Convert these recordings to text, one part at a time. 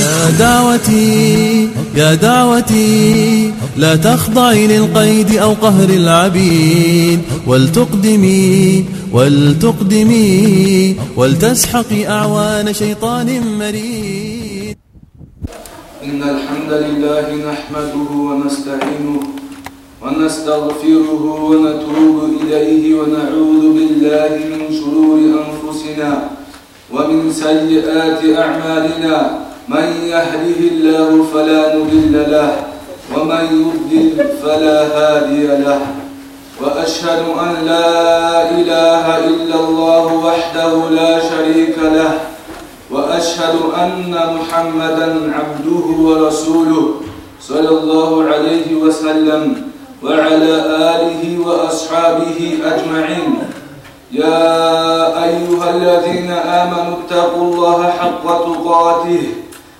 يا دعوتي يا دعوتي لا تخضعي للقيد أو قهر العبيد. ولتقدمي ولتقدمي ولتسحقي أعوان شيطان مريد. إن الحمد لله نحمده ونستعينه ونستغفره ونتوب إليه ونعوذ بالله من شرور أنفسنا ومن سيئات أعمالنا. من يهده الله فلا مضل له ومن يضلل فلا هادي له. وأشهد أن لا إله إلا الله وحده لا شريك له وأشهد أن محمدا عبده ورسوله صلى الله عليه وسلم وعلى آله وأصحابه أجمعين. يا أيها الذين آمنوا اتقوا الله حق تقاته.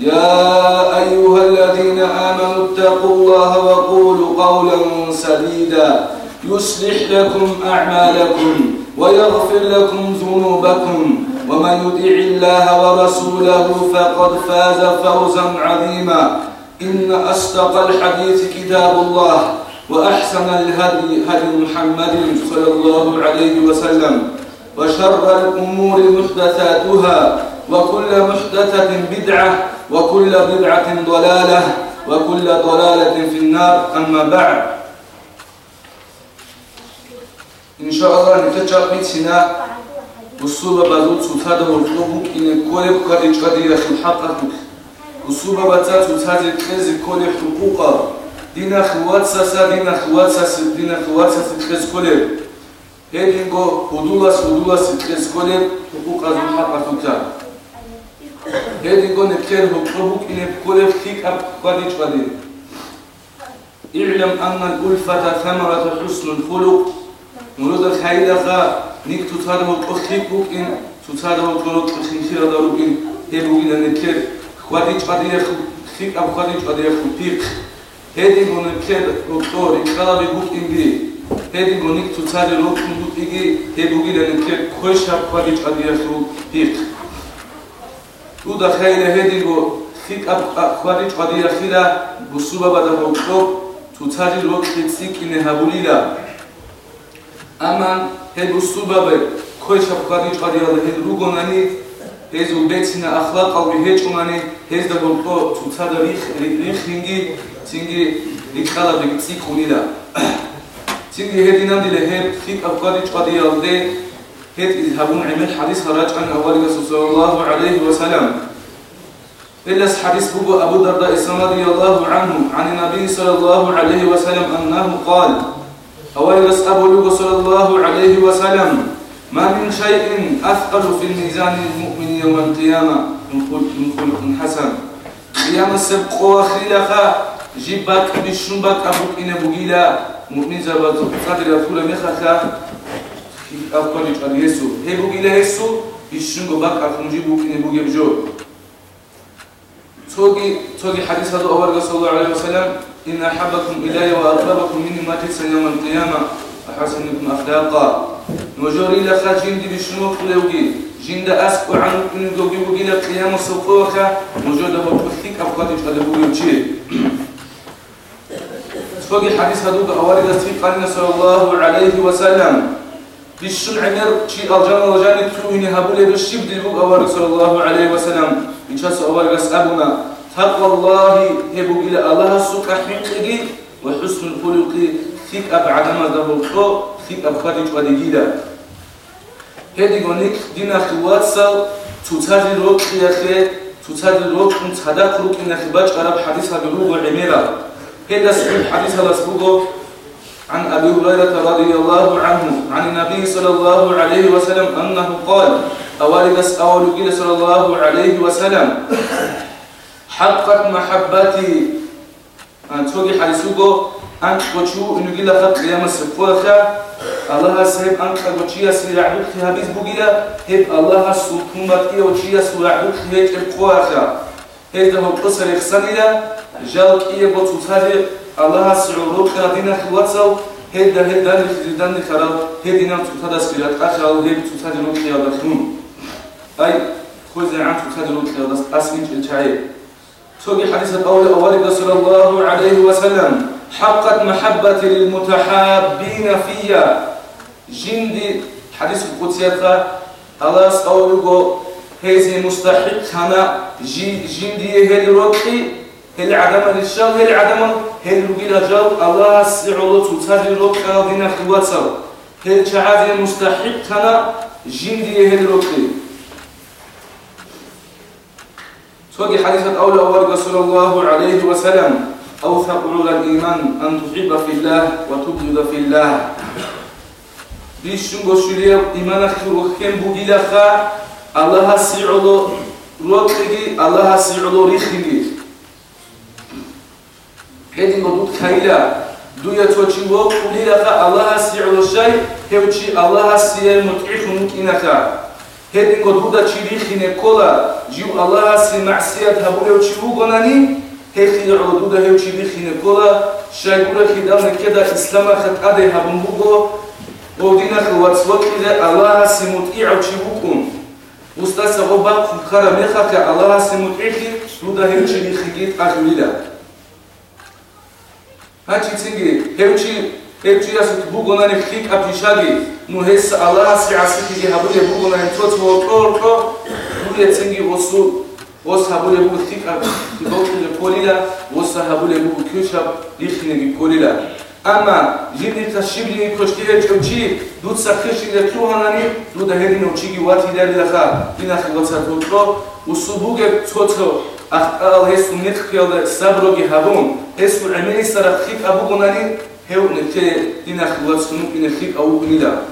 يا أيها الذين آمنوا اتقوا الله وقولوا قولا سديدا. يصلح لكم أعمالكم ويغفر لكم ذنوبكم. ومن يطع الله ورسوله فقد فاز فوزا عظيما. إن أصدق الحديث كتاب الله وأحسن الهدي هدي محمد صلى الله عليه وسلم. وشر الأمور محدثاتها وكل محدثة بدعة وكل بدعة ضلالة وكل ضلالة في النار. أما بعد إن شاء الله نتجرب بيتنا. والصوبة بذوت سلطادة والطلوب إن كل بقى إجغادي يخل حقك والصوبة بتات سلطادة تخيز كل حقوقا دينا خوات ساسا دينا خوات ساسا دينا خوات ساسا تخيز كل. هيدينغو هدولاس هدولاس تخيز كل. حقوقه ذو حقك ედინგო ნეკერ ჰოკრობუ კინე კოლე ხიკა ყვადი ჭვადი اعلم ان الالفه ثمره حسن الخلق نورد خيدخا نيك تتصادم قخيكو كين تتصادم قلوت خيخيرا داروكين هبوغين نكر ყვადი ჭვადი ხიკა ყვადი ჭვადი ხიფიქ ჰედინგონი ქედ როქტორი ხალავი ბუკინგი ჰედინგონი თუცარი როქუნდუტიგი ჰებუგიდანი ქედ ქოშა ყვადი ჭადიასუ ფიქ თუ და ხაირე ჰედინგო ხიკა ყვადი ჭადიახირა ბუსუბაბა და როქტორ თუცარი როქიცი კინე ჰაბულილა ამან ჰებუსუბაბე ქოშა ყვადი ჭადიალა ჰედრუგონანი ჰეზუ ბეცინა ახლაყავი ჰეჭუმანი ჰეზდა ბოლტო თუცადა რიხ რიხინგი ცინგი იკალაბი ციკუნილა ცინგი ჰედინანდილე ჰე ხიტ აფყადი هيت يذهبون عمل حديث خرج عن أولي صلى الله عليه وسلم إلا حديث أبو أبو درداء رضي الله عنه عن النبي صلى الله عليه وسلم أنه قال أولس أبو صلى الله عليه وسلم ما من شيء أثقل في الميزان المؤمن يوم القيامة من خلق حسن قيام السبق وخلقه جيبك بشنبك أبوك إن بقيلا مؤمن زبط قدر أقول مخخا الأوقات يتقن يسوع. هي بوغي يسوع يشنغ باك أخنجي بوكين بوغي بجو توغي توغي حديث هذا أول صلى الله عليه وسلم إن أحبكم إلي وأقربكم مني مجلسا يوم القيامة. أحسنكم أخلاقا. نوجوري لخاجين دي بشنوخ لوغي جند أسق عن نجوجي وجينا قيام صفوخة موجودة بطلك أفقات إجهاد بوجي فوق الحديث الله عليه وسلم. بشن عمر شي أرجان رجال تروهن هبولي بالشبد البوك أوارد صلى الله عليه وسلم إن شاء الله أوارد أبونا تقوى الله هبوك إلى الله سوك حقيقي وحسن الخلق فيك أبعد ما دبوكو فيك أبخارج ودقيدا هدي قونيك دينا خواتسا تتاري روك خياخي تتاري روك تتدك روك إنك باج عرب حديث هذا روغ عميرا هذا سبب حديث هذا سبب عن أبي هريرة رضي الله عنه عن النبي صلى الله عليه وسلم أنه قال أولد أولد صلى الله عليه وسلم حقت محبتي أن توجي حيسوغو أن تقوشو إنو جيلا خط قيام السفوخة الله سيب أن تقوشي سيعبوك في هبيز بوغيا هب الله سلطمت إيه وشي سيعبوك في هيك القواخة هيدا هو قصر إخسانيلا جالك إيه بوتوتاري الله سعورك دينا خواتل هيدا هيدا هيدا خراب هيدا تخدا سكيلات أخرى هيدا تخدا نوت خيال خون أي خذ عن تخدا نوت خيال أسمين الشعير توقي حديث قول أولد صلى الله عليه وسلم حقت محبتي للمتحابين فيا جندي حديث القدسية الله سأولوكو هيزي مستحق هنا جندي هيري روكي هيري عدم الشغل هيري عدم هل بلا جو الله سعلو تتجرو قاضينا خواتو هل شعادي مستحق كان جندي هل رقي سوقي حديث أولى أول صلى الله عليه وسلم أوثق على الإيمان أن تحب في الله وتبغض في الله بيشون قشولي إيمان أخير وكم بغيلة خا الله سعلو رقي الله سعلو رخي هذه مضبوط خيلا دويا توجيبو قولي لقى الله سيعلو الشيء هوشي الله سيع متعيخ ممكنك هذه مضبوطة تشريخين كولا جيو الله سي معسيات هبو هوشي وقناني هيخي عودو ده هوشي بيخين كولا شايقولا خدامنا كده إسلاما خد قده هبن بوغو ودينا خواتسوات كده الله سي متعيع وشيبوكم وستاسا غبا خبخارا ميخا كالله سي متعيخي لودا هوشي بيخيجيت أخويلا значит циги хевчи хевчи асут бугонани хик апишаги ну хес алла си асити ди хабуре бугонани троц вокорко буре циги осу ос хабуре буг хик апи бокли полила ос хабуре буг кюшаб лихниги полила Ама жирница шибли и коштире чемчи, дуд сахеши не туханани, дуд ахери ночиги вати дери лаха, динахи гоца тутро, усубуге цоцо, ахтал хесу нетхиал саброги хавун, хесу амели сараххик абу гонани, хеу нете динахи гоца мукине хик ау гнида.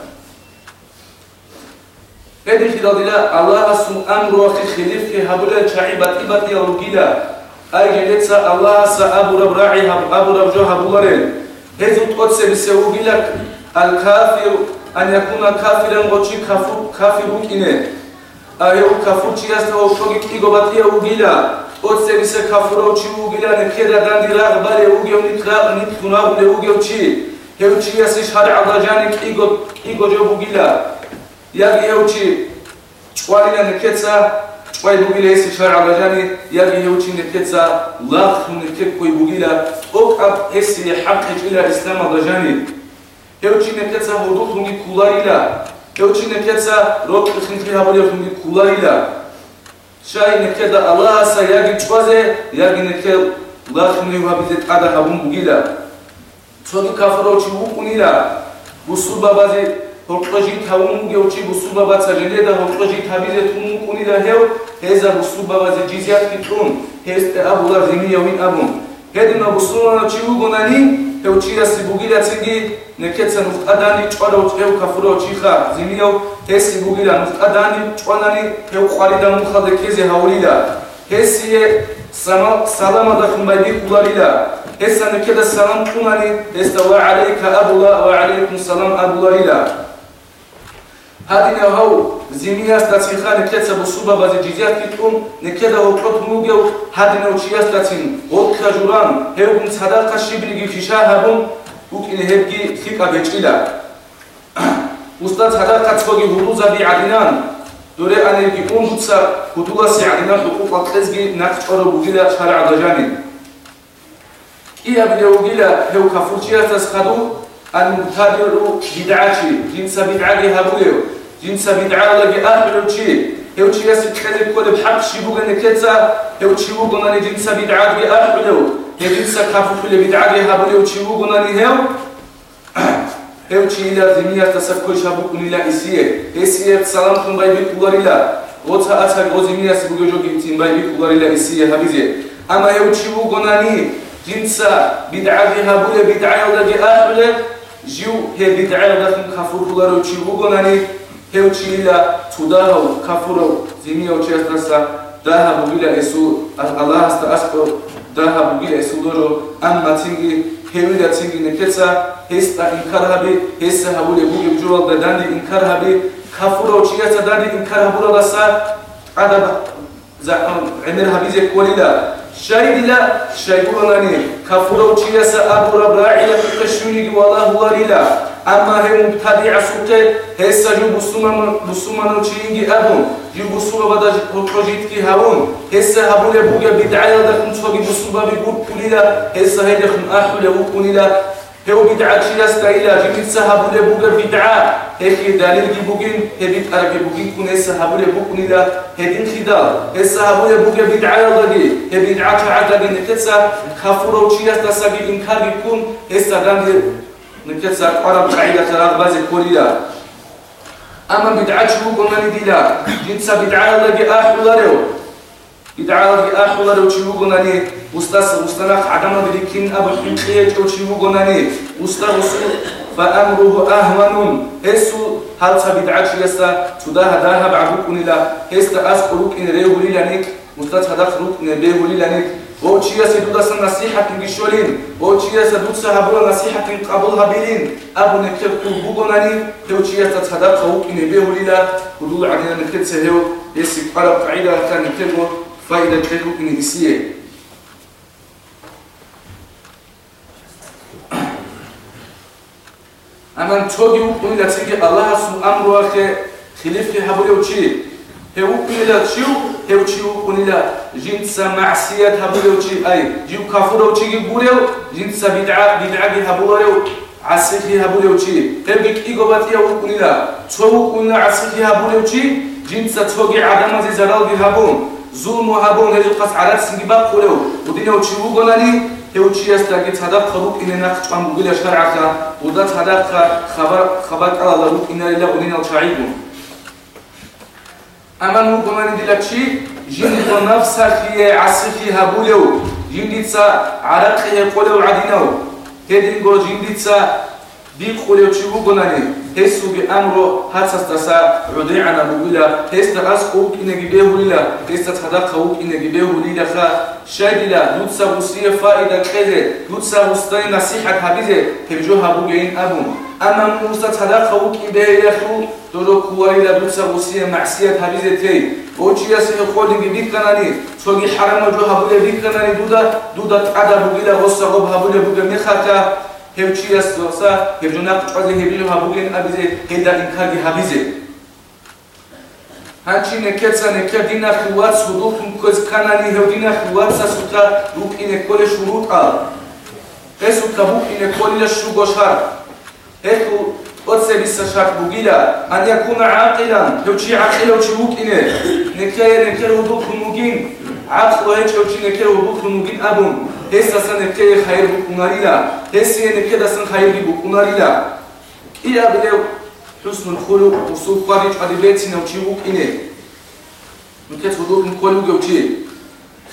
Эди хидалдила Аллаха сум амруахи хилифхи хабуля чаибат ибат ялугида, ай гелеца Аллаха са абу рабраи абу рабжо хабуларен, ჯო ტყოცე ბისე უგილა ალ კაფირ ან yakuna კაფირან გოჩი კაფუ კაფირუ კინე აი უ კაფუ ჩიას თო შოგი კიგობატია უგილა ტყოცე ბისე კაფურო ჩი უგილა ნე ქედა დანდი რა ბარე უგიო ნიტრა ნიტქუნა ულე უგიო ჩი ჰევჩიასი შარ აბაჯანი კიგო Поэтому если шар Абаджани, я не ученик теца, лах мунитек кой бугила, ок ап эсили хакич иля ислам Абаджани. Я ученик теца худух муни куларила, я ученик теца рок ихнитли хабалев муни куларила. Шай некте да Алласа, я ги чвазе, я ги некте лах муни хабизет ада хабун бугила. Чоги кафара учи вукунила, бусуба бази ხოჭოჟი თაუნგე უჩი ბუსუბაბაცა ჟენდე და ხოჭოჟი თაბიზე თუნკუნი და ჰევ ჰეზა ბუსუბაბაზე ჯიზიათ კიტუნ ჰესტე აბულა ზიმია ვინ აბუნ. ჰედნა ბუსუნა ჩი უგონანი ჰევ ჩიასი ბუგილა ცინგი ნეკეცა ნუხტადანი ჭვარო ჭევ კაფურო ჩიხა ზიმიო ჰესი ბუგილა ნუხტადანი ჭვანანი ჰევ ყვარი და მუხადე ქეზე ჰაურიდა. ჰესიე სამა სალამა და ხუმბაი ყულარიდა. ჰესა ნეკედა სალამ ყუნანი ჰესტა ვა ალეიკა აბულა ვა ალეიკუმ სალამ هادنه زمینه است از خیخان نکت سب صوبا بازی جیزیات کتون نکت او قط موگیو هادنه و چیست لاتین قد خجوران هیوگم صداق شیبریگی خیشا هبون وکین هبگی خیقا بچیلا استاد صداق قصوگی حدود زبی عدنان دوره انرگی اون بودسا حدود سی عدنان حقوق اقلزگی نقچار بوگیلا شرع دجانی ия бигеугила ҳевкафурчиастас хаду المبتدع بدعتي جنس بدعه هابوليو جنس بدعه لقي اهل وشي هو شي يس كذا كل بحق شي بوغ نكتا هو شي بوغ ناني جنس بدعه بي اهل هي جنس كافو كل بدعه هابوليو شي بوغ ناني هو هو شي لازميه تسكو شابو كل لا اسيه اسيه سلام كم باي بكولاريلا وتا اتا غوزيميا سبوغ جوغي تيم باي بكولاريلا اسيه هابيزي اما هو شي بوغ ناني جنس بدعه ჟიუ ჰე ბიდაალგათ ქაფურხულარო ჩიგუგონანი ჰევჩილა თუდაო ქაფურო ზიმიო ჩესტრასა დაჰაბუ ბილა ესუ ალაჰს და ასყო დაჰაბუ ბილა ესუ დორო ან მათინგი ჰევიდა ცინგი ნეკეცა ეს და ინკარჰაბი ეს ჰაბულე ბუგი ბჯურალ და დანდი ინკარჰაბი ქაფურო ჩიაცა დანდი ინკარჰაბურალასა ადაბა ზა ემერ ჰაბიზე კოლილა kolila شايدلا شايبولاني كفرو تشيسا أبورا براعية كشوني والله وريلا أما هم مبتدع سوتة هسا جو بسومان بسومان تشينجي أبون جو بسوما بدا بروجيت كي هاون هسا هبول بوجا بدعاء دخن تفوق بسوما بيقول كليلا هسا هيدخن أحول وكليلا هو بدعة شيء استايلا جميل سحبوا لبوجا بدعة هيك دليل جيبوجين هبيت أرك جيبوجين كون سحبوا لبوجين لا هدين خدا سحبوا لبوجا بدعة لغي هي بدعة تعالى لغي نكتسا خفورو شيء استساقي إنكار يكون هسا غاندي نكتسا قرب تعيلا ترى بازي كوريا أما بدعة شو قلنا نديلا جنسا بدعة لغي آخر لاريو بدعة لغي آخر لاريو شو قلنا نديلا устас устанах адамадри кин аба хинқие чочи угонани уста усу фа амруху ахванун эсу халца бид'ачи яста туда хадаха бa'ду кунила эста ас кулукин регулиланик уста цадах рукин регулиланик о чияса дудаса насихатин гишолин о чияса дудса хабула насихатин қабул хабилин абу некер кул бугонани хеу чияса цадах рукин регулила худул адина некер сехеу эси қараб қаида кан некер فإذا الطريق initié. ამან თოგი უყნიდა ციგი ალაჰს ამრუახე ხილიფი ჰაბულევჩი ჰე უყნიდა ჩიუ ჰევჩი უყნიდა ჯინსა მაასიათ ჰაბულევჩი აი ჯიუ კაფუროვჩი გი გურევ ჯინსა ბიდა ბიდა გი ჰაბულევ ასიხი ჰაბულევჩი ხები კიგობატია უყნიდა ცო უყნიდა ასიხი ჰაბულევჩი ჯინსა ცოგი ადამაზი ზარალ გი ჰაბულ ზულმუ ჰაბუნ ჰე ზუყას არაც სინგი ბაყულეო უდინე უჩი უგონანი ეუჩიას და გეცადა ხრუკინე ნახ ჭამბუგილა შარახა уда цада хабар хабар кала ру инарила удинал чаибу аман му гомани дилачи жин ко нафса хие асхи хабулеу жиндица арақи қолеу адинау хедин го жиндица би қолеу чигу гонани هسو بأمره هاتس تسا عديعنا بولا هست أس قوك إن جبيه للا هست تدا قوك إن جبيه للا خا شادلا دوتسا وسيا فائدة كذا دوتسا وستين نصيحة هبيزة تبجو هبوجين أبون أما موسى تدا قوك إن به يخو دورو كواري دوتسا وسيا معصية هبيزة تي اوچیا سه خود گیبی کنانی توگی حرم جو هبوله بی کنانی دودا دودا تعدا بوگیلا غصه غب هبوله بوگه میخاتا hem çiyas olsa hem jona kuçpaz hem bilim ha bugün abize heda inkar ki habize. Hançi ne ketsa ne kya dina kuvat sudukun koz kanani hem dina kuvat sa suta ruk ine kole şurut al. He suta buk ine kole şu goşar. He ku od sebi sa şak bugila an yakuna aqilan hem çi aqil hem çi ruk ine ne kya ne kya rubukun mugin. Aqlu hem. هسا سن كي خير بكوناريلا هسين كده سن خير بكوناريلا إيا بلو حسن الخلق وصوف قريج قد بيتنا وشيبوك إني نكت حضور نقول وجوتي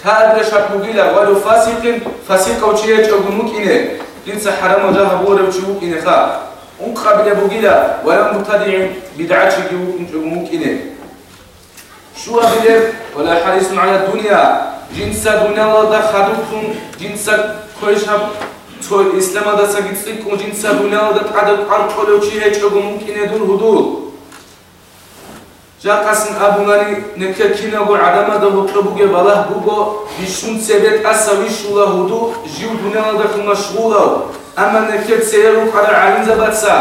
كابر شابوغيلا ولو فاسق فاسق وشيج أغموك إني لنسى حرام جاها بورا وشيبوك إني خا أنقى بلا بوغيلا ولا مبتدع بدعة شيبوك أغموك إني شو أبدأ ولا حريص على الدنيا ჯინსა დუნალა და ხადუთუნ ჯინსა ქოიშა თო ისლამა და საგიცი კუ ჯინსა დუნალა და ყადა ყარყოლოჩი ეჭოგო მუკინე დურ ჰუდუ. ჟაკასინ აბუნარი ნეკე კინაგო ადამა და მოკლობუგე ბალა ბუგო ვიშუნ ცებეთ ასა ვიშულა ჰუდუ ჟიუ დუნალა და ხუმა შულა ამა ნეკე ცერუ ყარა ალინზა ბაცა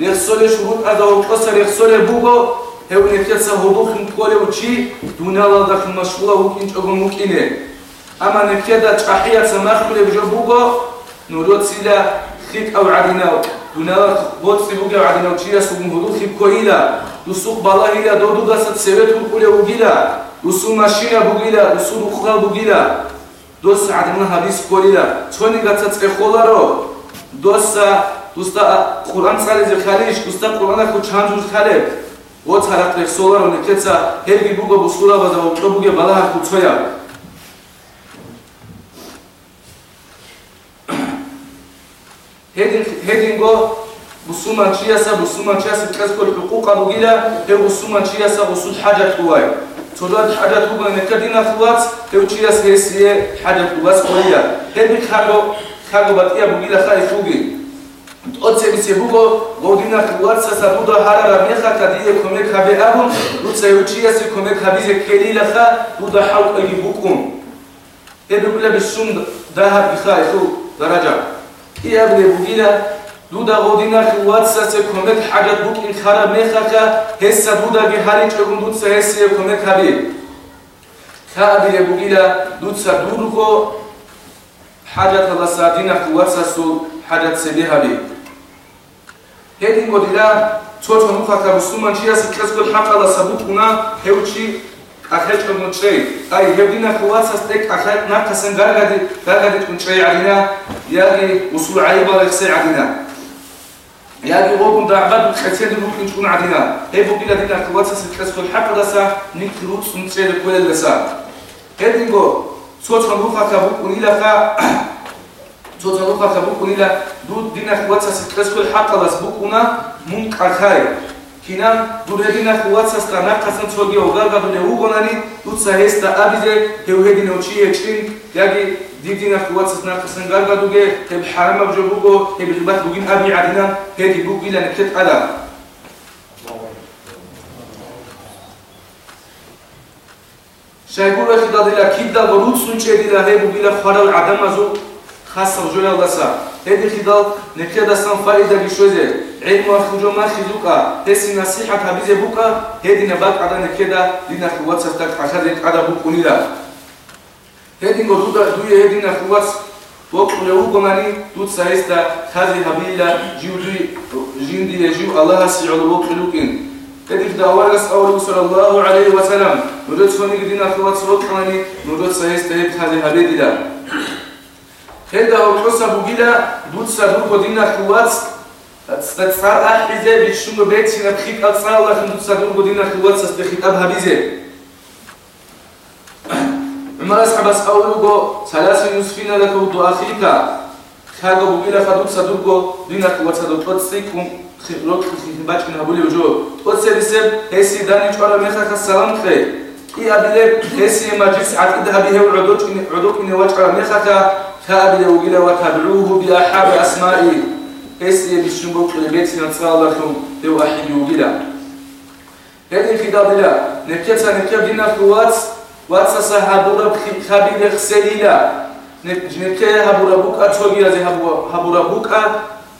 რეხსოლე შურუ ყადა ოყოსა რეხსოლე ბუგო ჰეუნე ქეცა ჰოდუხ მკოლე უჩი დუნალა და ხმაშულა უკინჭოგო მუკინე. ამანე ქედა ჭაჰია სამახულე ბჯობუგო ნუროცილა ხიკ აუ ადინა დუნალა ბოცი ბუგა ადინა უჩია სუგუნ ჰოდუხი კოილა დუსუხ ბალაილა დოდუ დასა ცევეთ უკულე უგილა დუსუ მაშინა ბუგილა დუსუ უხღა ბუგილა. დოს ადინა ჰადის კოილა ჩონი გაცა წეხოლარო დოსა დუსტა ყურან წალიზე ხალიში დუსტა ყურანა ხუ ჩანჯუ ხალებ ოცხარატრე სოლარონი კეცა ჰერგი ბუგო ბუსკულაბა და ოქრობუგე ბალაჰ კუცოია ჰედინ ჰედინგო ბუსუმან ჩიასა ბუსუმან ჩიასა კეს კოლი ჰუყუყა ბუგილა ჰე ბუსუმან ჩიასა უსულ ჰაჯა თუაი ცოდვად ჰაჯათ უგან ეკადინა ხუაც ეუჩიას ესიე ჰაჯათ უგას ყოლია. ები ხაგო ხაგო ბატია ბუგილა ხაი ხუგი ოცებიცე ბუგო გოდინა ხუაც სასა ბუდა ჰარარა მეხაკა დიე კომე ხაბე აბუ უცე ეუჩიას კომე ხაბიზე კელილა ხა ბუდა ჰაუკი ბუკუნ ები ბულა ბისუმ დაჰა ბიხაი ხუ დარაჯა იაბლე ბუგილა დუდა გოდინა ხუაცასე კომეთ ჰაჯათ ბუკინ ხარა მეხაკა ჰესა დუდაგი ჰარი ჭეგუნდუცა ესე კომეთ ხაბი ხაბი ბუგილა დუცა დურგო ჰაჯათ ლასადინა ხუაცასუ ჰაჯათ هيدي قديلا توت ونوخا كابسوما جياس كسب الحق على سبوكنا هيوتشي أخيت المنشري أي هبدينا خواسة تك أخيت ناقصا غرغدي غرغدي تنشري علينا ياغي وصول عيبة يخسي علينا ياغي غوكم دعباد بالخسيان ممكن تكون علينا هي بقيلة دينا خواسة كسب الحق لسا نكتروك سنتري لكويل لسا هيدي قو توت ونوخا كابوك თოძალუხა ხაბუკუნილა დუდ დინახ ვაცას კრესკულ ჰატალას ბუკუნა მუნკახაი ქინან დურედინა ხუაცას კანაკასან ცოგი ოგარგადუნე უგონანი დუცა ესტა აბიზე ჰევედინე ოჩიე ჩინ გაგი დიდინა ხუაცას ნაკასან გარგადუგე თებ ჰარამა ბჯობუგო თებ ღიბათ ბუგინ აბი ადინა ჰედი ბუკილანი ქეთ ადა. შეგურეხი დადილა ქიდა გორუცუნ ჩედილა ჰებუბილა ხარავ ადამაზუ ადინა ჰედი ბუგილა ნეთეთ ყადა შეგურე ხიდადილა ქიდა გორუცუნჭედილა ჰებ ბუგილა ხარალ ადამაზუ ხასა ჟოლალასა ჰედი ხიდალ ნეთედასთან ფაიდა გიშვეზე ილმა ხუჯო მახიზუკა ესი ნასიჰა თაბიზე ბუკა. ჰედი ნაბაკ ადა ნეთედა დინა ხუაცს და ყახადე ყადა ბუკუნილა ჰედინგო დუდა დუი ედინა ხუას ვოკულე უგონანი დუცა ეს და ხაზი ჰაბილა ჯიუდი ჟინდი ეჟუ ალაჰ სიულ ვოკულუკინ ედინ და ვარგას ყაული სალალლაჰუ ალეიჰი ვა სალამ ნუდოცონი გიდინა ხუას ვოკულანი და ჰენდა ვოკოსა ბუგილა დუცა დუგო დინა ხუას ცდაცარ აჰიზე ბიშუმ ბეცინა ხიტა წალა ხუნდუცა დუგო დინა ხუას ეს და ხიტა ჰაბიზე იმას ხაბას აულუგო სალასი ნუსფინა და კუ დუახიკა ხაგო ბუგილა ხადუ სადუგო დინა ყუაცადო ტოცი კუ ხილო ხიბაჭკინა ბული უჯო ტოცებისე ესი დანი ჭარა მეხახა სალამ ხე ი აბილე ესი მაჯის აკიდა ბიჰე უდოჭინი უდოჭინი ვაჭარა მეხახა ხაბილე უგილა ვა თაბლუჰუ ბი აჰაბ ასმაი ესი ბიშუმბო ყლებეცი ნაცალა ხუ დე ვაჰი უგილა ედი ხიდაბილა ნეკეცა ნეკე დინა ყუაც ვაცა საჰაბურა ხაბიბე ხსელილა ნეკე ჰაბურა ბუკა ჩოგიაზე ჰაბურა ბუკა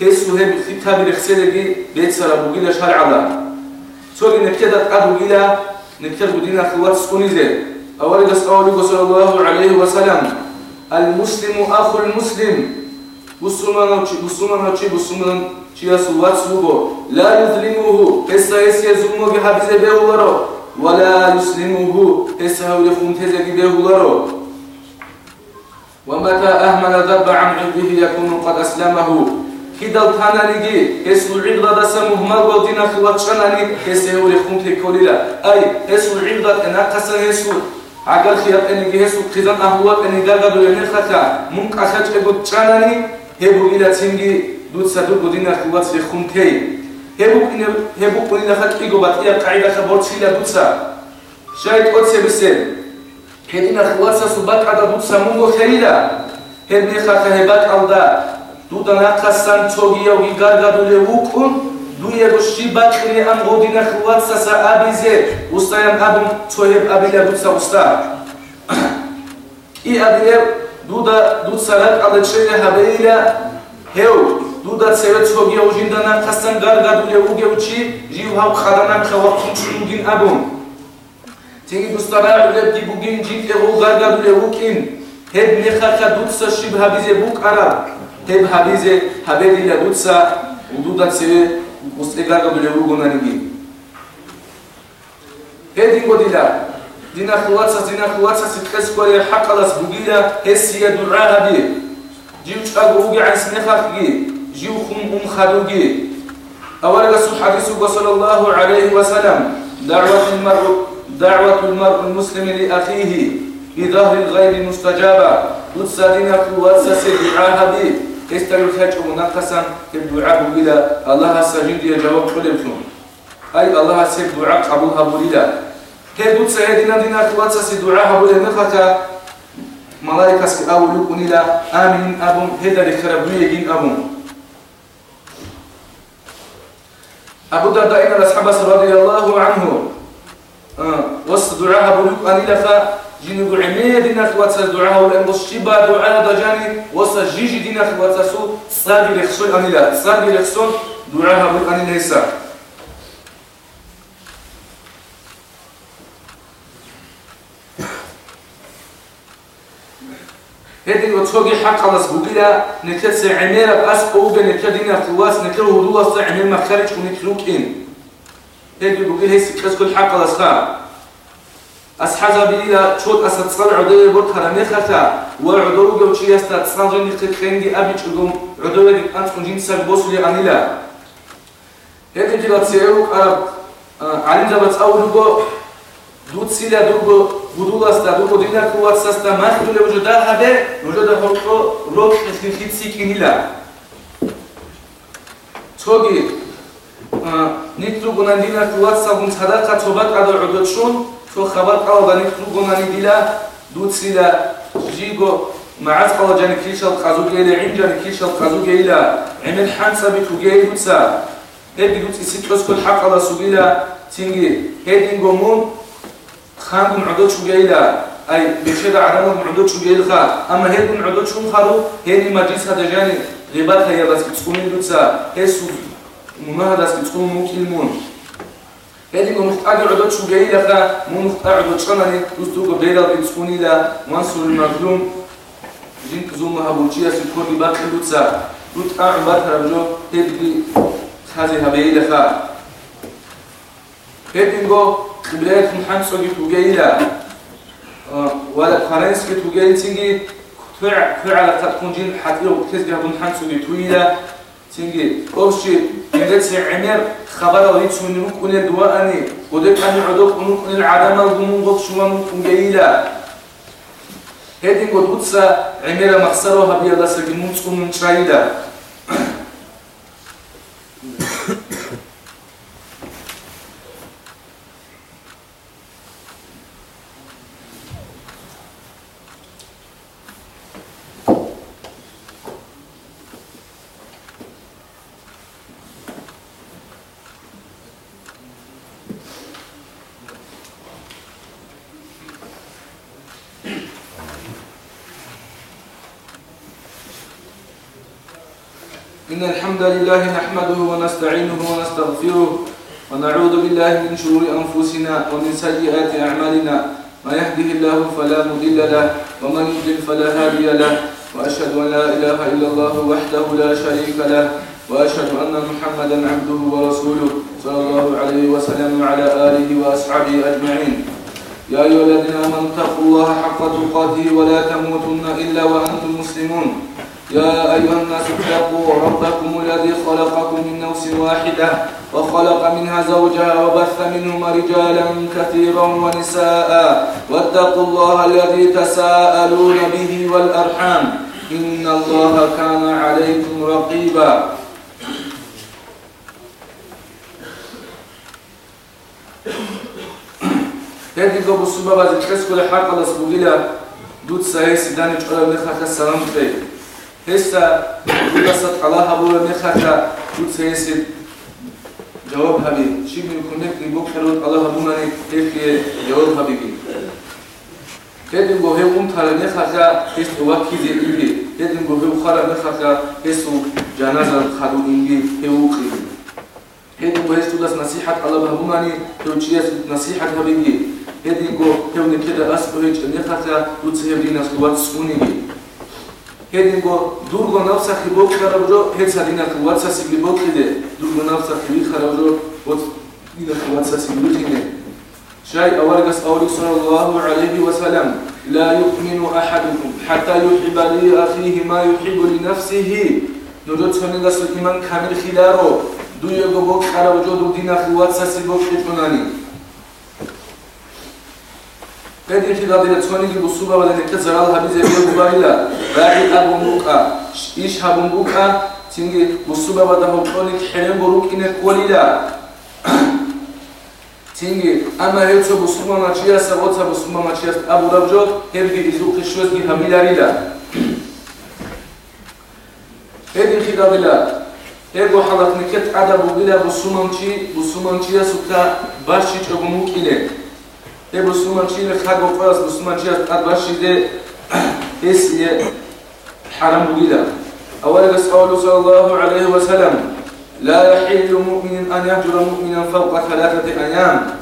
ესუ ჰები ხიტაბი ხსელეგი ბეცარა ბუგილა შარალა ჩოგი ნეკე და ყადუგილა ნეკე ბუდინა ხუაც სკუნიზე ავალი გასაული გოსალალაჰუ ალეიჰი ვასალამ المسلم أخو المسلم Musliman znači musliman čija su vac slugo. La yuzlimuhu, pesa es je zulmo ki habize beularo. Vala yuzlimuhu, pesa havle funteze ki beularo. ومتى أهمل ذب عن عبده يكون قد أسلمه كدل تانانيجي اسو عيدا دس مهمل ودينا خلطشاناني اسو لخمت كوليلا أي اسو عيدا تناقص اسو აგახია პენიგეს უფთიდა კაჰუა პენიდაგა ბლენეხათა მუნ კასაჭებო ჭანანი ჰებუ ილა ცინგი დუცადუ გუდინახუვა ცეხუნთეი ჰებუ კინე ჰებუ კინახა კიგობა ტია ყაიდახა ბორცილა დუცა. შეიტოცებისე ჰედინახუაცა სუბატადა დუცა მუნგო ხეილა. ჰებნეხათა ჰებატალდა დუდანახასან ცოგია ვიგარგადულე უკუნ დუიებო შიბატყრე ამ გოდინა ხლასა სა აბიზე. უსტაიან აბუნ ცოებ აბილა დუცა უსტა. ი აბილე დუდა დუცა რაყადა ჩერე ჰაბეილა ჰეუ დუდა ცევეცო გეუჟინდანა ხასან გარგადულე უგეუჩი ჟივ ჰავ ხადანა ხავა ხუჩუნგინ აბუნ თიგი ბუსტარა ულებ დიბუგინ ჯიტე ო გარგადულე უკინ. ჰედ ნეხახა დუცა შიბ ჰაბიზე ბუკარა. ჰედ musliga bile rugona ningi hedin godila dina khulatsa dina khulatsa sitkas ko ya haqalas bugila hesiya du'a bi jiu chagu ugi asne khaqgi jiu khum um khadugi awalga su hadisu sallallahu alayhi wa sallam da'wat al-mar'u دعوة المرء المسلم لأخيه بظهر الغيب مستجابة قدس دينك واتسس دعاها به استلو الحج منقصا الدعاء إلى الله سجيد يجاوب قلبكم أي الله سيب دعاء قبول هبوليدا هدوت سيدنا دينا كواتسا سي دعاء هبوليدا نقلتا ملائكة سي أولوكم إلى آمين أبم هدا لخربوية أبم أبو درداء إن الأصحاب رضي الله عنه. آه، وصدعاء أبو لوك أنيلة dini gucmee dina khwatsa du'a wal ambushiba du'a dajani wasajiji dina khwatsa su sabi likhsul anila sabi likhsul du'a habul anila isa هذه وتوقي حق على سبوكلا نكتر سعميرة بأسقى أوبا نكتر دينا خلاص نكتر هدوة سعمير مخارج ونكتلوك إن هذه بقول هي سكتر كل حق على سخار ასჰაბ აბილა ჩოტასა წანოდე ბოთანა ნეხათა ვაუდურუ გოჩიასთა წანჟენი ხენდი აბიჭგომ როდოველი პანწყუნჯინსა ბოსული ანილა. ეთიჯილაციეუ ყარა ალიმზაბა წაურუგო დუცილა დურგო გუდულასთა დურგო დინაკუაცასთა მახილე ბოჯო დაჰადე ბოჯო დაჰორყო როკ ესხიცი კინილა. ცოგი ნიტრუგუნა დინაკუაცა გუნცადა კაცობა ყადო უდოჩუნ شو خبر قوا بنيت روغونا نديلا دوتسيلا جيغو معز قوا جان كيشل خازو جيلا عين جان كيشل خازو جيلا عمل حنسا بيتو جيلوتسا هدي دوتسي سيتوس كل حق على سوغيلا تينجي هدي غومون خانكم عدو شو جيلا اي بشد عدم عدو شو جيلخا اما هدي عدو شو خارو هدي مجلس هذا جاني غيبات هي بس تسكوني دوتسا هسو مهدس تسكون ممكن مون هيد مختار عدود شو جايلا خا مو مختار عدود شناني دوستو بيدا تسكوني لا منصور المظلوم جين كزوم هابوچيا سكون غيبات دوتسا دوت اعبات رجو هيد هذه هبيلا خا هيد قبلات محمد توجيلا ولا فرنسا توجيلا تيجي فع فعل تكون جين حتى وكتز جاب محمد تويلا تيجي أوشي إنجد سعمير خبر وليد سنوك الدواء الدواءني ودك أن عدوك أنوك أن العدم الغمون غط شوام جيلة هيدين قد قدسة عميرة مخسروها بيضا سجنون تكون من شايدة إن الحمد لله نحمده ونستعينه ونستغفره ونعوذ بالله من شرور أنفسنا ومن سيئات أعمالنا. ما يهده الله فلا مضل له ومن يضلل فلا هادي له. وأشهد أن لا إله إلا الله وحده لا شريك له. وأشهد أن محمدا عبده ورسوله صلى الله عليه وسلم وعلى آله وأصحابه أجمعين. يا أيها الذين آمنوا اتقوا الله حق تقاته ولا تموتن إلا وأنتم مسلمون. يا أيها الناس اتقوا ربكم الذي خلقكم من نفس واحدة وخلق منها زوجها وبث منهما رجالا كثيرا ونساء. واتقوا الله الذي تساءلون به والأرحام. إن الله كان عليكم رقيبا. هذه قبل الصبابة تكسكو لحق الله سبوغيلا دوت سايس داني جعل نخاك السلام عليكم هسه ودست على هبول مخاتا شوت سيسد جواب هبي شي من كنك يبوك حلوت على هبوناني كيف جواب هبي كدن بو هيو انت على مخاتا هس وكي دي إلي كدن بو هيو خارا مخاتا هسو جنازة خدو إنجي هيو قيل كدن بو هس تودس نصيحة على هبوناني هيو تشيس نصيحة هبي كدن بو هيو نكدا أسبو هيو مخاتا دوتسهيب دي ناس hedingo durgo navsahi bo kharabro hetsa dinak watsasi li bo khide durgo navsahi li kharabro bot dinak watsasi li khide shay awargas awli sallallahu alayhi wa sallam la yu'minu ahadukum hatta yuhibba li akhihi ma yuhibbu li nafsihi nurot sonida sutiman kamil khidaro duyogo bo kharabro du dinak watsasi bo khitunani قد يخي غادي تسوني دي بصوبة ولا نكت زرال هبي زي بيو باريلا راعي أبو موكا إيش هبو موكا تنجي بصوبة ودا هو كوني حلم بروك إنك وليلا ცინგი ამა ეცო ბუსუმამა ჩიასა ოცა ბუსუმამა ჩიას აბურაბჯო ჰერგი იზუხი შვეზგი ჰამილარიდა ედი ხიდაბილა ეგო ხალხ ნიკეთ ადა ბუგილა ბუსუმამჩი ბუსუმამჩია სუკა ბაში ჭოგმუკილე ე ბუსუმამჩი ხაგო ყველას ბუსუმამჩია ტაბაში დე ესიე حرام بوغيدا أولا قال صلى الله عليه وسلم لا يحل مؤمن أن يهجر مؤمنا فوق ثلاثة أيام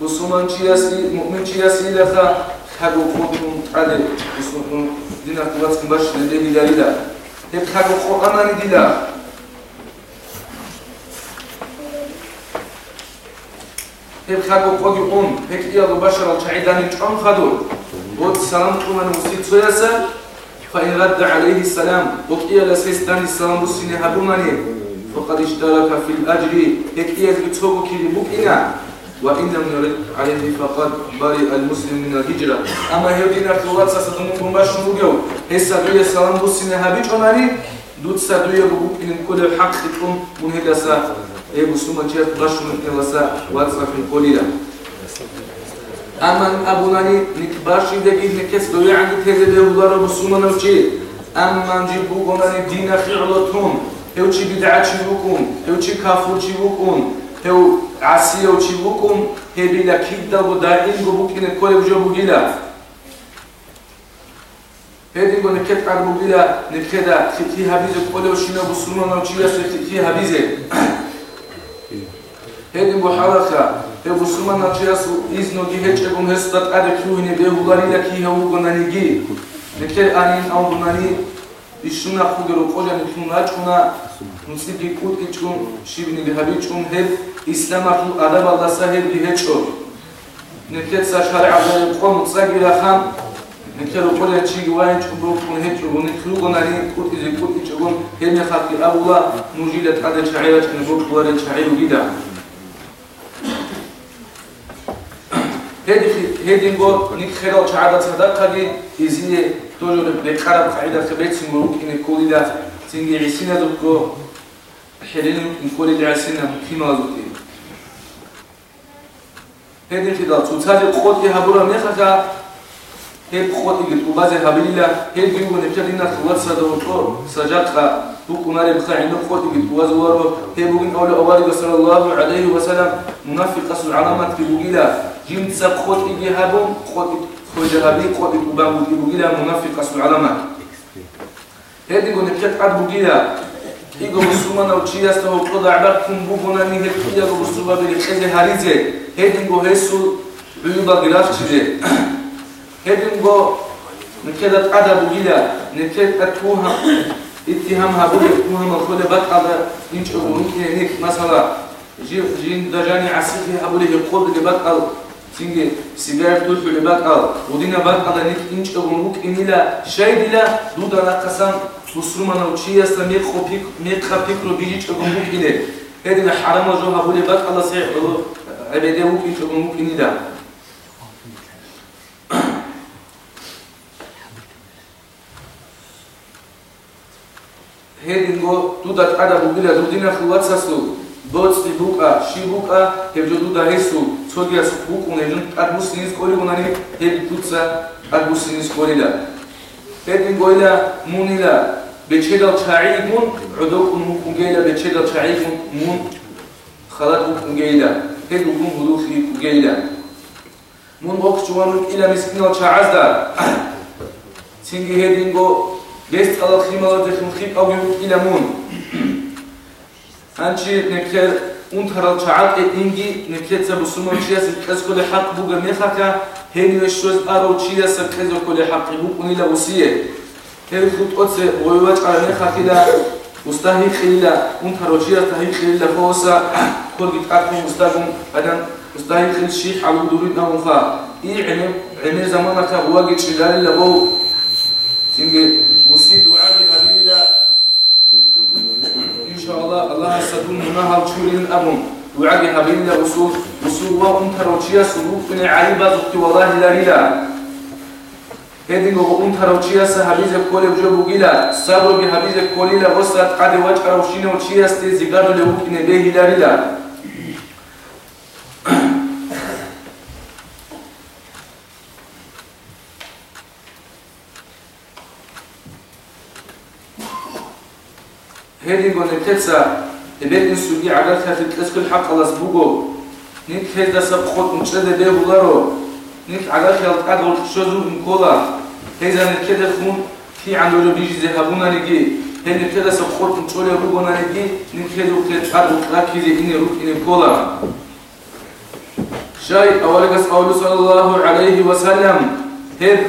وسمان چياسي مؤمن چياسي لخا حقو قوتكم على وسمان دينا قواتكم باش لديه داريدا هيك حقو قرآن ديلا هيك пепхаго хоги ум пекиялу башарал чаидани خدول بود вот салам أنا мусит سياسة فإن رد عليه السلام وكتيا لسيس داني السلام بسين هبومني فقد اشترك في الأجر هكي يتوقع لبقنا وإن لم يرد عليه فقد برئ المسلم من الهجرة. أما هدين أرخوات سأسدنكم باشنو جو هسا دوية السلام بسين هبيج أماني دوت بوك إن كل الحق تكون منهدسة evo sumačijat bašun elasa vatsafin kolila. Aman abunani nik baši de gidne kes dovi andi teze de ulara musumana uči. Aman jibu gonani dina hi'latum. Evo či bid'ači vukum, evo či kafuči vukum, evo عسيا وشيبوكم هبيلا كيدا ودائن وبوكين الكل وجو بوجيلا هدي قلنا كت عربوجيلا نكدا تكتي هبيز الكل وشينا بسلونا وشيا سكتي هبيزه ედინგო ჰალახა ე მუსულმანა ჩიასუ ის ნოგი ჰეჭეგუნ ჰესტა ტყადე ქუინე ბეულარილა კი ჰეულგონანი გი. ნეკე ანინ აუნგონანი იშუნა ხუგერო ყოლიანი ქუნა ჭუნა ნუსიბი კუტი ჭუნ შიბინი ბიჰაბი ჭუნ ჰე ისლამა ხუ ადაბ ალდასა ჰე გი ჰეჭო ნეკე საშარი აბე ყომ წაგირა ხან ნეკე რო ყოლიანი ჩიგი ვაინ ჭუნ ბრო ქუნ ჰეჭო გონი ქუგონანი კუტი ზე კუტი ჭუგონ ჰე მე ხაკი აულა ნუჟილა ტყადე ჩაირა ჭნე ბო ყოლარი ჩაირუ გიდა ჰედინგო ნიქერალ ჩაადა სადაკაგი იზინე დოჟორე ბეკარა ყაიდა ხებეცი მოკინე კოლიდა ცინგი ისინა დოკო ჰერენი კოლიდა ისინა ქიმაზუტი ჰედინგი და ცუცაჯი ყოტი ჰაბურა მეხახა ჰე ყოტი გიტუბაზე ჰაბილილა ჰედინგო ნეფჩადინა ხუაცა დოკო საჯაყა بكوناري بخاين قوتي بتواز ورو هي بوغين اول اواري صلى الله عليه وسلم منافق اصل علامات في بوغيلا جيم تسقط إيجي هابون قوت خوي جرابي قوت بوبا بوغيلا منافق اصل علامات هذه قلنا كيف قد بوغيلا إيجو مسلمان أو تشياس تهو قد عباد كم بوغونا نيه كيا جو بسوبا بلي خزي هاريزي هذه قو هيسو عيوبا غلاف تشيزي هذه قو نكيدا قد بوغيلا نكيدا توها اتهام هابوله Çünkü sigara tülpülü bak al. Udina bak ala nit inç evunu kimila şey dila dudana kasan musrumana uçiyasa me kopik me kapik ro bijiç evunu kine. Edine harama joha bule bak ala sey o ebede ukin evunu kinila. Hedingo dudat ada bugila dudina khulatsa su. Doçli buka, shibuka, hevjodu da hesu, çogias bukun hevjon arbusiniz kori unani hev tutsa arbusiniz korida. Pedin goyla munila, beçedal ça'imun, udokun hukun geyla, beçedal ça'imun mun, halat hukun geyla, hev hukun huduhi hukun geyla. Mun gok çuvanuk ila miskinal ça'azda, singi hedingo, best alak himalar dekhim khib avyu ila mun. هانچی نکر اون ترال چعات اینگی نکر تا بسومو چی هست کس کل حق بوگا میخاکا هینی وشتوز بارو چی هست کس کل حقی بوگ اونی لوسیه هر خود اوت سه غویوات قرار میخاکی دا مستحی خیلی اون ترال چی هست تحی خیلی لفوسا کل گیت اکم مستحیم بدن مستحی خیلی شیح علو دوری نا مفا ای عمی زمانا که واگی چیلالی لبو سینگی ونهر تشولين أبون وعدي هبين لأسول وسول وقم تروتشيا سلوك من عيبا زبت والله لريلا هدين وقم تروتشيا سهبيز كولي بجو بقيلا صبر بهبيز كولي لغسرت قد وجه روشين وشيا ستي زيقار لهوك من به لريلا هدين قلت تتسا ებედინ სუგი აგარხათი ტესკულ ჰაყალას ბუგო. ნით ჰეზდასა ხოთ მჭედე დეულარო ნით აგარხალ ყადოლ შოზუ მკოლა ჰეზანე ქედე ხუნ თი ანდოლო ბიჟი ზეჰაბუნარიგი ჰენი ქედასა ხოთ მჭოლე რუგონარიგი ნით ჰეზუ ქე ყადოლ ყაქიზე ინე რუკინე მკოლა შაი ავალეგას ყავლუ სალალაჰუ ალაიჰი ვასალამ. ჰებ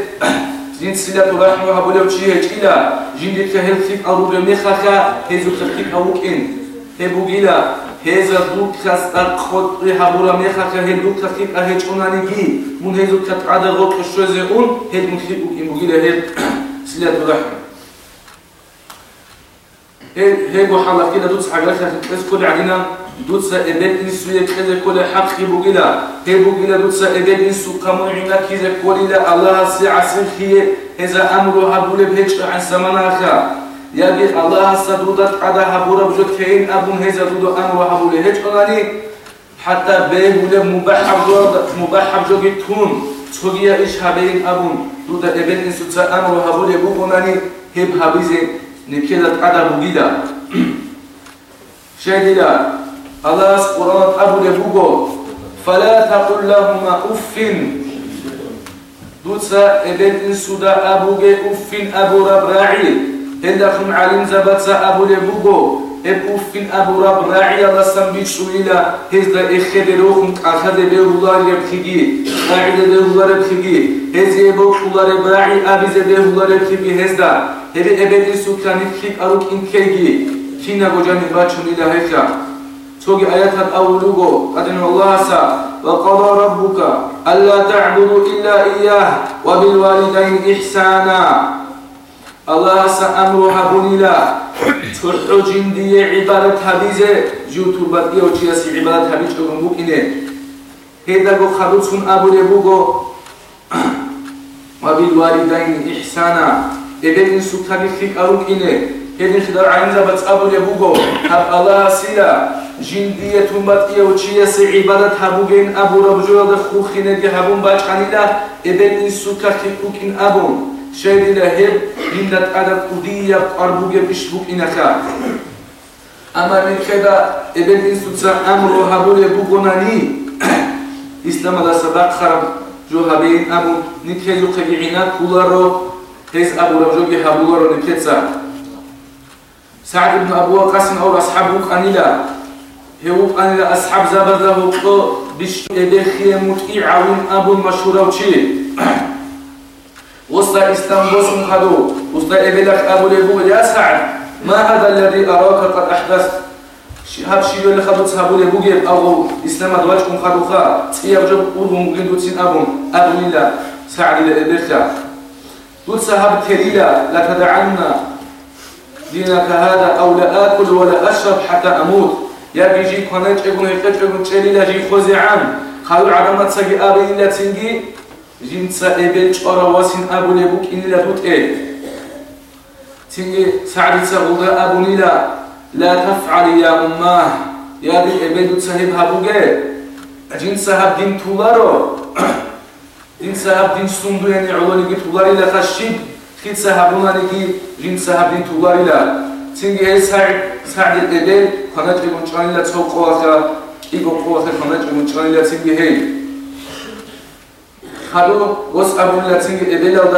ძინ სილათუ რაჰმა ჰაბულევ ჩიე ჭილა. ჟინდი ქე ჰელთი ყალუგე მეხახა ჰეზუ ხეთი ყავუკინ ჰებუგილა ჰეზა დუქას ყხოტი ჰაბურა მეხახა ჰე დუქა ხი ყაჰე ჭუნანიგი მუნ ჰეზუ ქა ყადა ღოქ შოზე ун ჰე მუხი უკი მუგილა ჰე სილათუ რაჰმა ჰე ჰე გო ჰალა კიდა დუც აგრა ხა ეს კული ადინა დუცა ებედინ სუე ქეზე კოლე ჰაყი ბუგილა ჰე ბუგილა დუცა ებედინ სუ კამუინა ქიზე კოლილა ალაჰ სი ასი ხიე ეზა ამრო ჰაბულე ბეჭ ან სამანახა یابی الله سدودت عدا حبور وجود فین ابو هیزا دودو ان و حبول هیچ قلانی حتی به بود مباحب جود مباحب جودی تون چوگیا ایش حبین ابون. دودا ابن این سوچا ان ابو حبول بو قلانی هیب حبیز نکیدت عدا بگیدا شای دیدا الله از قرآن ابو لبو گو فلا تقل لهم افن. دوتا ابن این سودا ابو گه افن ابو رب راعی. إدخم علم زبت أبو لبوغو. إبوفين أبو رب راعي الله سنبيك شويلة هزدا إخد روخم أخذ بيه الله يبخيجي راعي ده الله يبخيجي هزي إبوك الله براعي أبي زده الله يبخيجي هزدا هبي أبدي سكاني خيك أروك إنكيجي كينا بجاني باتشون إلى هيكا توقي آيات الأولوغو أدن الله سا. وقضى ربك ألا تعبدوا إلا إياه وبالوالدين إحسانا. Allah sa amu habunila. Tsorto jindi ibadat hadize jutu batti ochi as ibadat habich gumbu kine. Heda go khadusun abule bugo. Wa bil walidain ihsana. Ebelin sultani fikaru kine. Hedin khidar ainza bat abule bugo. Hab Allah sila. Jindiye tumbat iyo chiyas ibadat habugen abu rabjurada khukhine di habun bachqanida ebelin sukha khikukin abun. შედილა ჰებ ინდა ყადა ყუდია ყარბუგე ბიშბუკინახა ამანი ხედა ებენი სუცა ამრო ჰაბულე ბუგონანი ისლამა და საბაკ ხარაბ ჯოჰაბინ აბუ ნიქეზუ ხეგინა კულარო ეს აბურა ბჟოგი ჰაბულარო ნიქეცა საად იბნ აბუ ვაყასინ აუ ასჰაბუ ყანილა هيوقان أصحاب زبر هوقو بش إدخي مطيعون أبو مشهوروشي وسط إسطنبوس خدوه وسط إبلك أبو لبول يا سعد ما هذا الذي أراك قد أحدثت هب شيء اللي خدوت هبو لبول يب أبو إسلام أدواجكم خدوخا تسيب جب قوهم قندوتين أبوم. أبو لله سعد إلى إبلك دول سهب تريلا لا تدعنا دينك هذا أو لا آكل ولا أشرب حتى أموت. يا بيجي كونج إبن هيكج إبن تريلا جي خوزي عام خلو عدمت سجي أبي إلا تنجي. جنسا إبل شقرا واسن أبو لبوك إن لا تتئل تنجي سعرسا غدا أبو نيلا لا تفعل يا أماه يا دي إبل تسهب هبوغي جنسا هب دين تولارو جنسا هب دين سندو يعني علوني جي تولاري لا خشيب تكيت سهبونا نكي جنسا هب دين تولاري لا تنجي هي سعر سعر إبل خنات جمون شغاني لا تسوق قواتا إيقو قواتا خنات جمون شغاني لا تنجي هي خلو واسألوا التي بلغ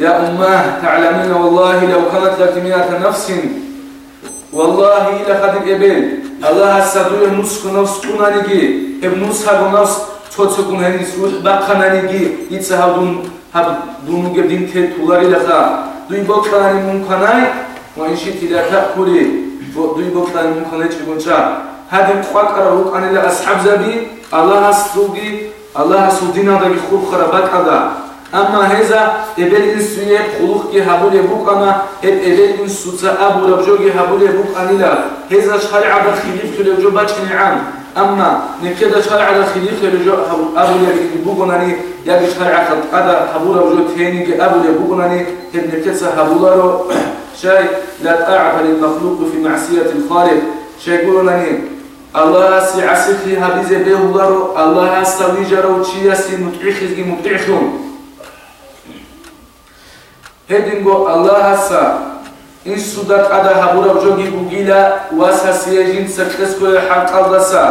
يا أمه تعلمين والله لو كانت لك نفس والله لقد إبل الله السدوية نسخ نفس كنانيكي هم نسخ نفس توتس كنانيس روح بقنانيكي يتسهدون هب دونو قبدين تتولاري لقا دوي بطلاني ممكناي وإن شئت لا تأكلي دوي بطلاني ممكناي تقول هذه قوات أروك أن الأصحاب زبي الله السدوية الله سودينا ده خوب خرابات قدا اما هزا ابل ان سنيه خلوق كي حبول بوكانا اب ابل ان سوتا ابو ربجو كي حبول بوكانيلا هزا شخار عبا خليف كي عام اما نكيدا شخار عبا خليف كي لجو ابو ربجو يا بشار عقد قد ابو ربجو تيني كي ابو ربوكاني اب نكيدا حبولا شاي لا تعب للمخلوق في معصية الخالق. شاي قولوناني الله سعسخي زي بيهولارو الله سوي جرو تشياسي متعخزي متعخون هدينغو الله سا إن سودات أدا هبورا وجوغي بوغيلا واسا سيجين سكتسكو حق الله سا.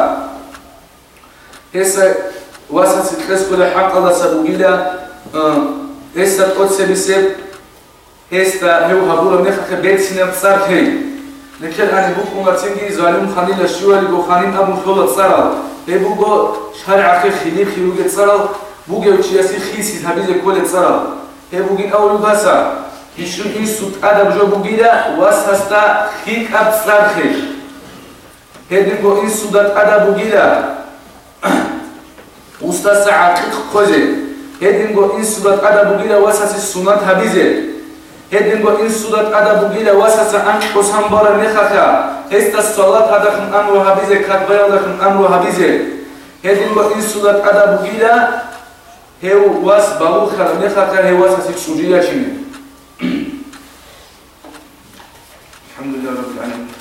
هسا واسا سكتسكو حق الله سا بوغيلا هسا تقدسي بسيب هسا هو هبورا نخخ بيتسنا بصارت هي نكر أنا بوكو مرتين جي زالم خاني لشوال جو خاني أبو خلا تصرل هبوكو شرع خي خلي خيوج تصرل بوجي وشياسي خيسي هبيز كل تصرل هبوكين أول بسا هشون إيه سوت أدب جو بوجيدا واسهستا خيك أب سرخش هبوكو إيه سودات أدب بوجيدا უსტასა აყიყ ხოზე ჰედინგო ის სუდათ ყადა ბუგილა ვასასი სუნათ ჰაბიზე هدن با این صورت ادا بگیر واسس انچ قسم بارا نخطا هست الصلاة ادا خن امرو حبیزه کت بیا ادا خن امرو حبیزه هدن با این صورت ادا بگیر هیو واس باو خر نخطا هیو واس هسید شجیه چیمه الحمد لله رب العالمين